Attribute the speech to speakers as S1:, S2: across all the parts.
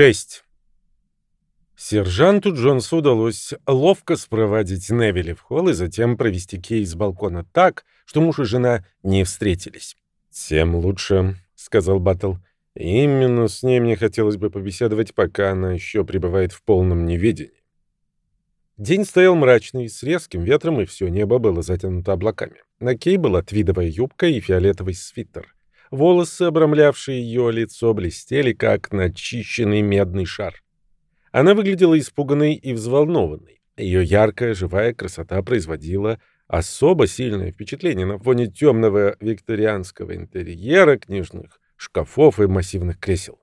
S1: 6. Сержанту Джонсу удалось ловко спровадить Невилли в холл и затем провести Кей с балкона так, что муж и жена не встретились. «Тем лучше», — сказал Баттл. «Именно с ней мне хотелось бы побеседовать, пока она еще пребывает в полном неведении». День стоял мрачный, с резким ветром, и все небо было затянуто облаками. На Кей была твидовая юбка и фиолетовый свитер. Волосы, обрамлявшие ее лицо, блестели, как начищенный медный шар. Она выглядела испуганной и взволнованной. Ее яркая, живая красота производила особо сильное впечатление на фоне темного викторианского интерьера, книжных шкафов и массивных кресел.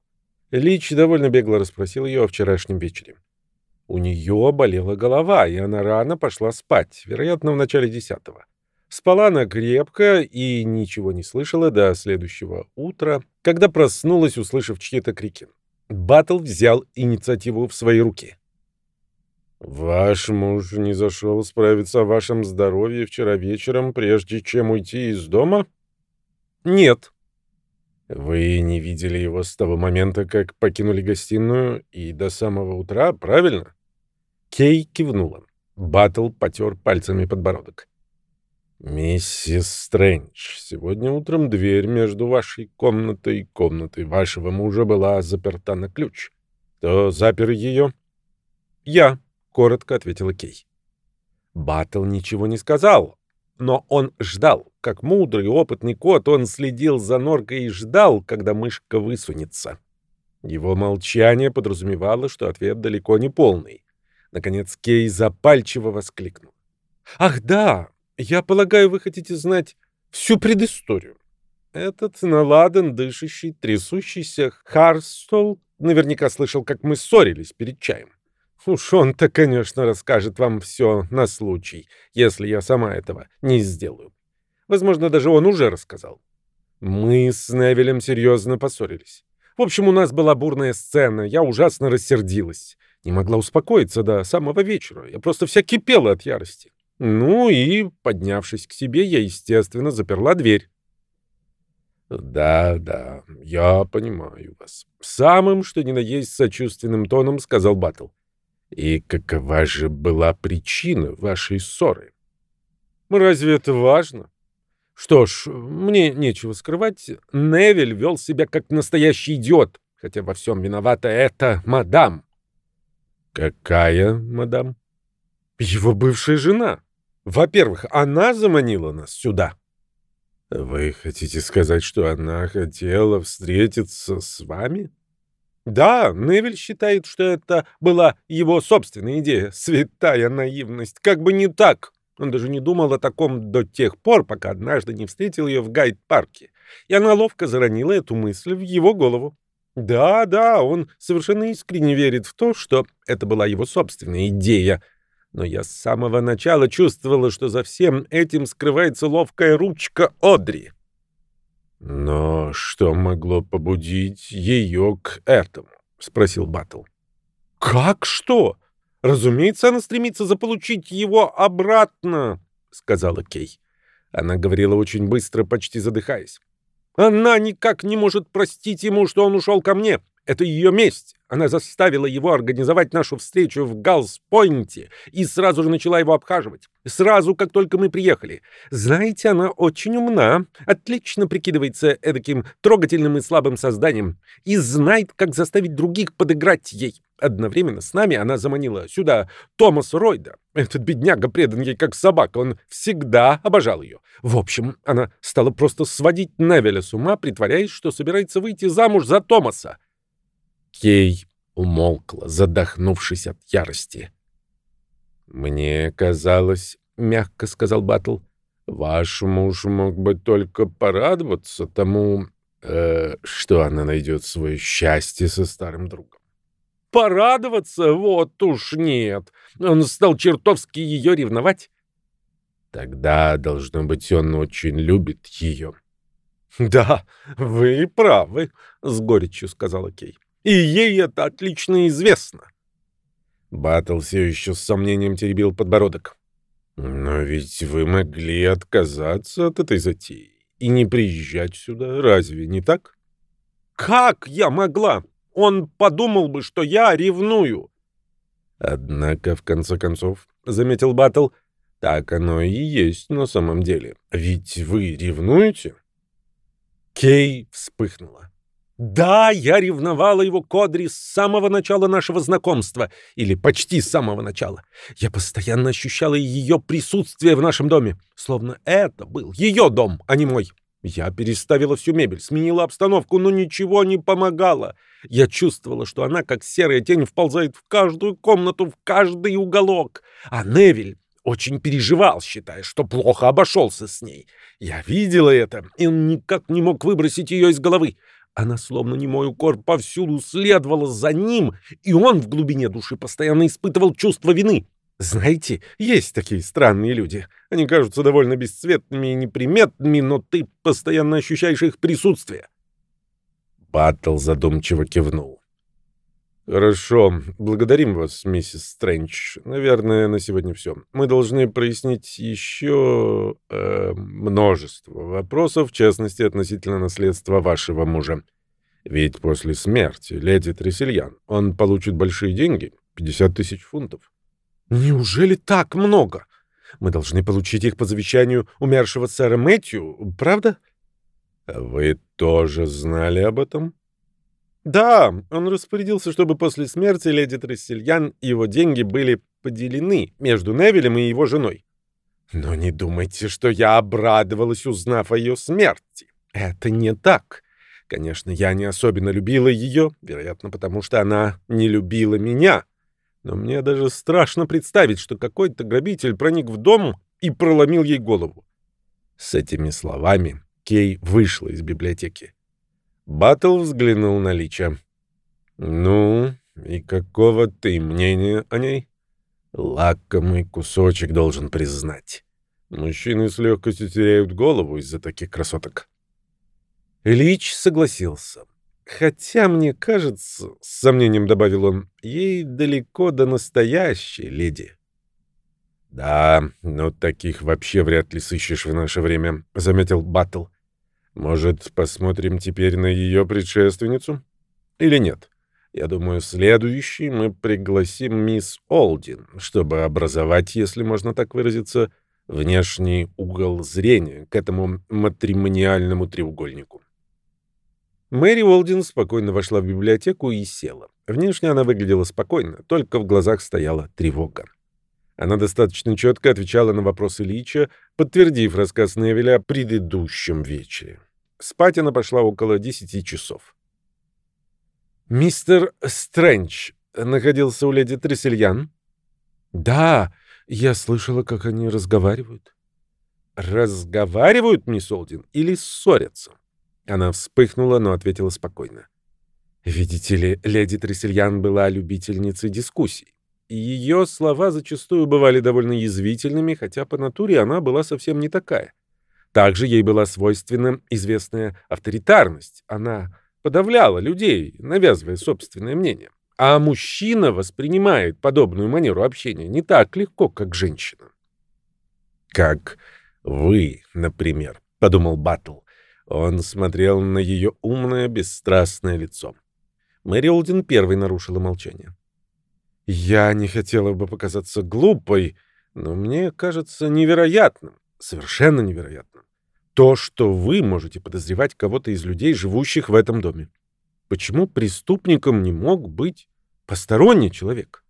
S1: Лич довольно бегло расспросил ее о вчерашнем вечере. У нее болела голова, и она рано пошла спать, вероятно, в начале десятого. Спала она крепко и ничего не слышала до следующего утра, когда проснулась, услышав чьи-то крики. Баттл взял инициативу в свои руки. «Ваш муж не зашел справиться о вашем здоровье вчера вечером, прежде чем уйти из дома?» «Нет». «Вы не видели его с того момента, как покинули гостиную и до самого утра, правильно?» Кей кивнула. Баттл потер пальцами подбородок. «Миссис Стрэндж, сегодня утром дверь между вашей комнатой и комнатой вашего мужа была заперта на ключ. Кто запер ее?» «Я», — коротко ответила Кей. Баттл ничего не сказал, но он ждал. Как мудрый опытный кот, он следил за норкой и ждал, когда мышка высунется. Его молчание подразумевало, что ответ далеко не полный. Наконец Кей запальчиво воскликнул. «Ах да, я полагаю, вы хотите знать всю предысторию. Этот наладан, дышащий, трясущийся Харстол наверняка слышал, как мы ссорились перед чаем. Уж он-то, конечно, расскажет вам все на случай, если я сама этого не сделаю. Возможно, даже он уже рассказал. Мы с Невилем серьезно поссорились. В общем, у нас была бурная сцена, я ужасно рассердилась. Не могла успокоиться до самого вечера, я просто вся кипела от ярости. Ну и, поднявшись к себе, я, естественно, заперла дверь. «Да, да, я понимаю вас». Самым, что ни на есть, сочувственным тоном сказал Баттл. «И какова же была причина вашей ссоры?» «Разве это важно?» «Что ж, мне нечего скрывать. Невель вел себя как настоящий идиот, хотя во всем виновата эта мадам». «Какая мадам?» «Его бывшая жена». Во-первых, она заманила нас сюда. Вы хотите сказать, что она хотела встретиться с вами? Да, Невель считает, что это была его собственная идея. Святая наивность. Как бы не так. Он даже не думал о таком до тех пор, пока однажды не встретил ее в гайд-парке. И она ловко заронила эту мысль в его голову. Да, да, он совершенно искренне верит в то, что это была его собственная идея — но я с самого начала чувствовала, что за всем этим скрывается ловкая ручка Одри. «Но что могло побудить ее к этому?» — спросил Баттл. «Как что? Разумеется, она стремится заполучить его обратно», — сказала Кей. Она говорила очень быстро, почти задыхаясь. «Она никак не может простить ему, что он ушел ко мне. Это ее месть. Она заставила его организовать нашу встречу в Галс-Пойнте и сразу же начала его обхаживать. Сразу, как только мы приехали. Знаете, она очень умна, отлично прикидывается эдаким трогательным и слабым созданием и знает, как заставить других подыграть ей. Одновременно с нами она заманила сюда Томаса Ройда. Этот бедняга предан ей как собака, он всегда обожал ее. В общем, она стала просто сводить Невеля с ума, притворяясь, что собирается выйти замуж за Томаса. Кей умолкла, задохнувшись от ярости. «Мне казалось, — мягко сказал Батл, — ваш муж мог бы только порадоваться тому, э, что она найдет свое счастье со старым другом. Порадоваться? Вот уж нет. Он стал чертовски ее ревновать. Тогда, должно быть, он очень любит ее. — Да, вы правы, — с горечью сказала Кей и ей это отлично известно. Баттл все еще с сомнением теребил подбородок. «Но ведь вы могли отказаться от этой затеи и не приезжать сюда, разве не так?» «Как я могла? он подумал бы, что я ревную. Однако, в конце концов, — заметил Баттл, — так оно и есть на самом деле. Ведь вы ревнуете? Кей вспыхнула. Да, я ревновала его к Одри с самого начала нашего знакомства, или почти с самого начала. Я постоянно ощущала ее присутствие в нашем доме, словно это был ее дом, а не мой. Я переставила всю мебель, сменила обстановку, но ничего не помогало. Я чувствовала, что она, как серая тень, вползает в каждую комнату, в каждый уголок. А Невиль очень переживал, считая, что плохо обошелся с ней. Я видела это, и он никак не мог выбросить ее из головы. Она, словно немой укор, повсюду следовала за ним, и он в глубине души постоянно испытывал чувство вины. Знаете, есть такие странные люди. Они кажутся довольно бесцветными и неприметными, но ты постоянно ощущаешь их присутствие. Баттл задумчиво кивнул. «Хорошо. Благодарим вас, миссис Стрэндж. Наверное, на сегодня все. Мы должны прояснить еще э, множество вопросов, в частности, относительно наследства вашего мужа. Ведь после смерти леди Тресельян он получит большие деньги — 50 тысяч фунтов». «Неужели так много? Мы должны получить их по завещанию умершего сэра Мэтью, правда?» «Вы тоже знали об этом?» Да, он распорядился, чтобы после смерти леди Трессельян его деньги были поделены между Невилем и его женой. Но не думайте, что я обрадовалась, узнав о ее смерти. Это не так. Конечно, я не особенно любила ее, вероятно, потому что она не любила меня. Но мне даже страшно представить, что какой-то грабитель проник в дом и проломил ей голову. С этими словами Кей вышла из библиотеки. Баттл взглянул на Лича. «Ну, и какого ты мнения о ней?» «Лакомый кусочек должен признать. Мужчины с легкостью теряют голову из-за таких красоток». Лич согласился. «Хотя, мне кажется, — с сомнением добавил он, — ей далеко до настоящей леди». «Да, но таких вообще вряд ли сыщешь в наше время», — заметил Баттл. Может, посмотрим теперь на ее предшественницу? Или нет? Я думаю, следующий мы пригласим мисс Олдин, чтобы образовать, если можно так выразиться, внешний угол зрения к этому матримониальному треугольнику. Мэри Олдин спокойно вошла в библиотеку и села. Внешне она выглядела спокойно, только в глазах стояла тревога. Она достаточно четко отвечала на вопросы Лича, подтвердив рассказ Невеля о предыдущем вечере. Спать она пошла около десяти часов. «Мистер Стрэндж находился у леди Трессельян?» «Да, я слышала, как они разговаривают». «Разговаривают, мисс Олдин, или ссорятся?» Она вспыхнула, но ответила спокойно. «Видите ли, леди Трессельян была любительницей дискуссий. Ее слова зачастую бывали довольно язвительными, хотя по натуре она была совсем не такая. Также ей была свойственна известная авторитарность. Она подавляла людей, навязывая собственное мнение. А мужчина воспринимает подобную манеру общения не так легко, как женщина. «Как вы, например», — подумал Баттл. Он смотрел на ее умное, бесстрастное лицо. Мэри Олдин первой нарушила молчание. «Я не хотела бы показаться глупой, но мне кажется невероятным, совершенно невероятным. То, что вы можете подозревать кого-то из людей, живущих в этом доме. Почему преступником не мог быть посторонний человек?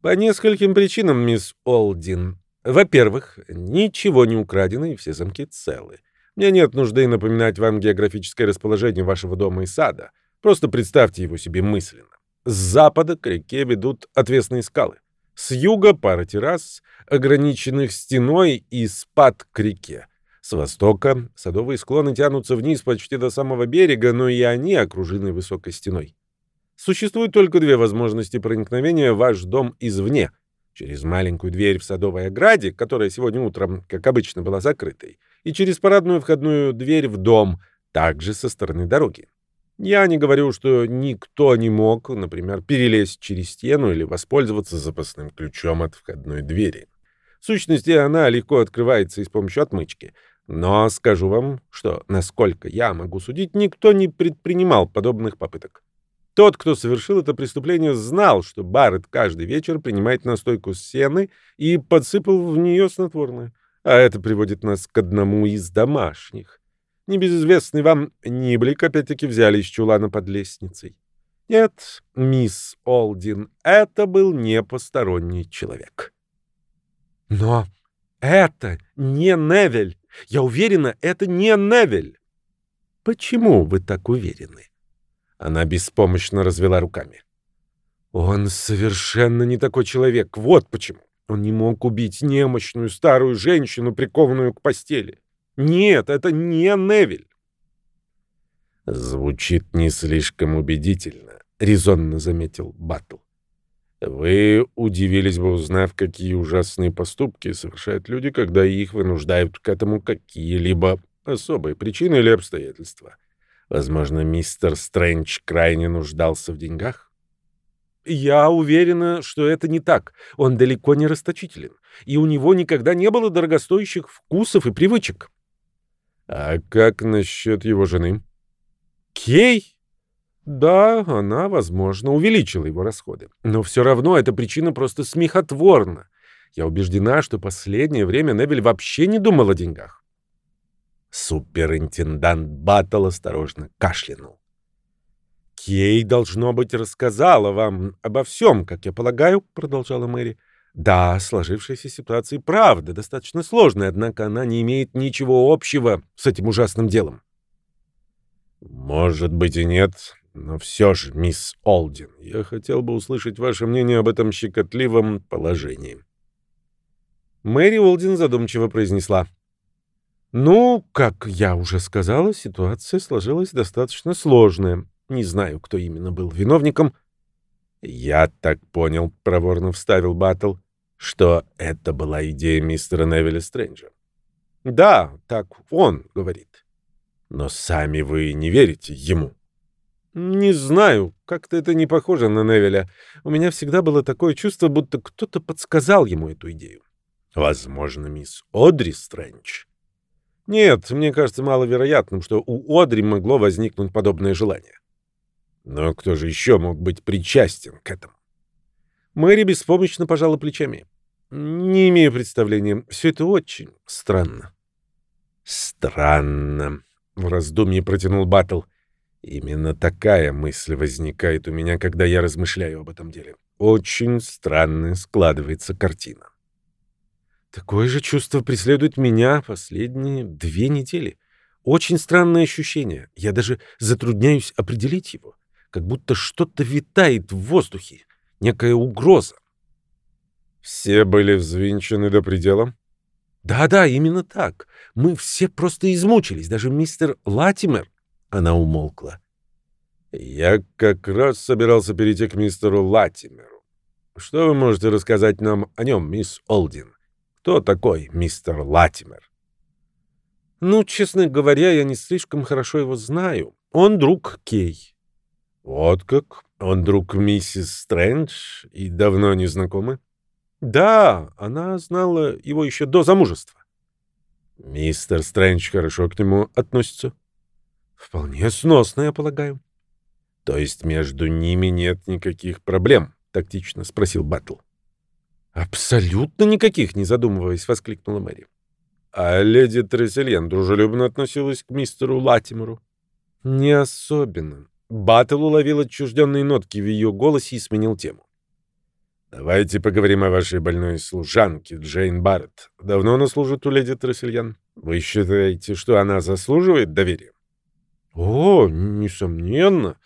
S1: По нескольким причинам, мисс Олдин. Во-первых, ничего не украдено и все замки целы. Мне нет нужды напоминать вам географическое расположение вашего дома и сада. Просто представьте его себе мысленно. С запада к реке ведут отвесные скалы. С юга пара террас, ограниченных стеной и спад к реке. С востока садовые склоны тянутся вниз почти до самого берега, но и они окружены высокой стеной. Существует только две возможности проникновения в ваш дом извне. Через маленькую дверь в садовой ограде, которая сегодня утром, как обычно, была закрытой, и через парадную входную дверь в дом, также со стороны дороги. Я не говорю, что никто не мог, например, перелезть через стену или воспользоваться запасным ключом от входной двери. В сущности, она легко открывается и с помощью отмычки. Но скажу вам, что, насколько я могу судить, никто не предпринимал подобных попыток. Тот, кто совершил это преступление, знал, что Барретт каждый вечер принимает настойку сены и подсыпал в нее снотворное. А это приводит нас к одному из домашних. Небезызвестный вам Ниблик опять-таки взяли из чулана под лестницей. Нет, мисс Олдин, это был не посторонний человек. Но это не Невель. Я уверена, это не Невель. Почему вы так уверены? Она беспомощно развела руками. Он совершенно не такой человек. Вот почему. Он не мог убить немощную старую женщину, прикованную к постели. Нет, это не Невиль. Звучит не слишком убедительно, резонно заметил Баттл. Вы удивились бы, узнав, какие ужасные поступки совершают люди, когда их вынуждают к этому какие-либо особые причины или обстоятельства. Возможно, мистер Стрэндж крайне нуждался в деньгах? Я уверена, что это не так. Он далеко не расточителен. И у него никогда не было дорогостоящих вкусов и привычек. А как насчет его жены? Кей? Да, она, возможно, увеличила его расходы. Но все равно эта причина просто смехотворна. Я убеждена, что последнее время Невель вообще не думал о деньгах. Суперинтендант Баттл осторожно кашлянул. «Кей, должно быть, рассказала вам обо всем, как я полагаю», — продолжала Мэри. «Да, сложившаяся ситуация правда достаточно сложная, однако она не имеет ничего общего с этим ужасным делом». «Может быть и нет, но все же, мисс Олдин, я хотел бы услышать ваше мнение об этом щекотливом положении». Мэри Олдин задумчиво произнесла. Ну, как я уже сказала, ситуация сложилась достаточно сложная. Не знаю, кто именно был виновником. Я так понял, проворно вставил Баттл, что это была идея мистера Невилля Стрэнджа. Да, так он говорит. Но сами вы не верите ему. Не знаю, как-то это не похоже на Невеля. У меня всегда было такое чувство, будто кто-то подсказал ему эту идею. Возможно, мисс Одри Стрэндж. Нет, мне кажется маловероятным, что у Одри могло возникнуть подобное желание. Но кто же еще мог быть причастен к этому? Мэри беспомощно пожала плечами. Не имею представления. Все это очень странно. Странно. В раздумье протянул Баттл. Именно такая мысль возникает у меня, когда я размышляю об этом деле. Очень странно складывается картина. Такое же чувство преследует меня последние две недели. Очень странное ощущение. Я даже затрудняюсь определить его. Как будто что-то витает в воздухе. Некая угроза. Все были взвинчены до предела? Да-да, именно так. Мы все просто измучились. Даже мистер Латимер. Она умолкла. Я как раз собирался перейти к мистеру Латимеру. Что вы можете рассказать нам о нем, мисс Олдин? Кто такой мистер Латимер? Ну, честно говоря, я не слишком хорошо его знаю. Он друг Кей. Вот как? Он друг миссис Стрэндж и давно не знакомы? Да, она знала его еще до замужества. Мистер Стрэндж хорошо к нему относится? Вполне сносно, я полагаю. То есть между ними нет никаких проблем? Тактично спросил Баттл. «Абсолютно никаких», — не задумываясь, воскликнула Мэри. А леди Трессельен дружелюбно относилась к мистеру Латимеру? «Не особенно». Баттл уловил отчужденные нотки в ее голосе и сменил тему. «Давайте поговорим о вашей больной служанке, Джейн Барретт. Давно она служит у леди Трессельян? Вы считаете, что она заслуживает доверия?» «О, несомненно.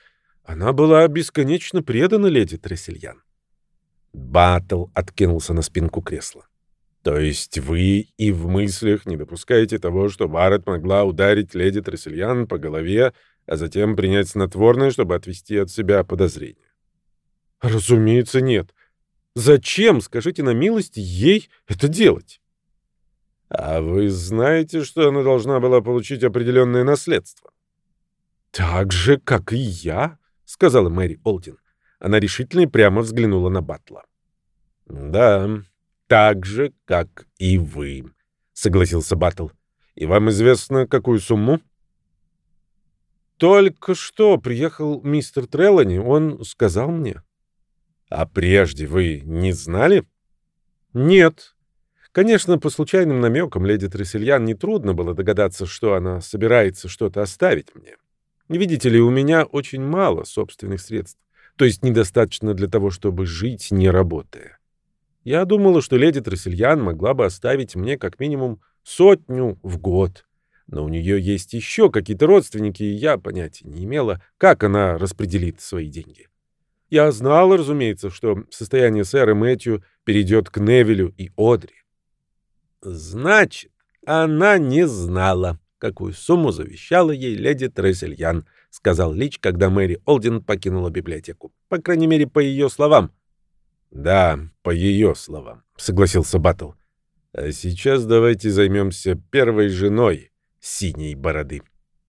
S1: Она была бесконечно предана леди Трессельян. Баттл откинулся на спинку кресла. То есть вы и в мыслях не допускаете того, что Барретт могла ударить леди Трессельян по голове, а затем принять снотворное, чтобы отвести от себя подозрения? Разумеется, нет. Зачем, скажите на милость, ей это делать? А вы знаете, что она должна была получить определенное наследство? Так же, как и я, сказала Мэри Олдин. Она решительно и прямо взглянула на Батла. «Да, так же, как и вы», — согласился Баттл. «И вам известно, какую сумму?» только что приехал мистер Треллани, он сказал мне. А прежде вы не знали? Нет. Конечно, по случайным намекам леди Трессельян нетрудно было догадаться, что она собирается что-то оставить мне. Видите ли, у меня очень мало собственных средств, то есть недостаточно для того, чтобы жить, не работая. Я думала, что леди Трессельян могла бы оставить мне как минимум сотню в год. Но у нее есть еще какие-то родственники, и я понятия не имела, как она распределит свои деньги. Я знала, разумеется, что состояние сэра Мэтью перейдет к Невилю и Одри. Значит, она не знала, какую сумму завещала ей леди Трессельян, сказал Лич, когда Мэри Олдин покинула библиотеку. По крайней мере, по ее словам. Да, по ее словам, согласился Баттл. А сейчас давайте займемся первой женой синей бороды.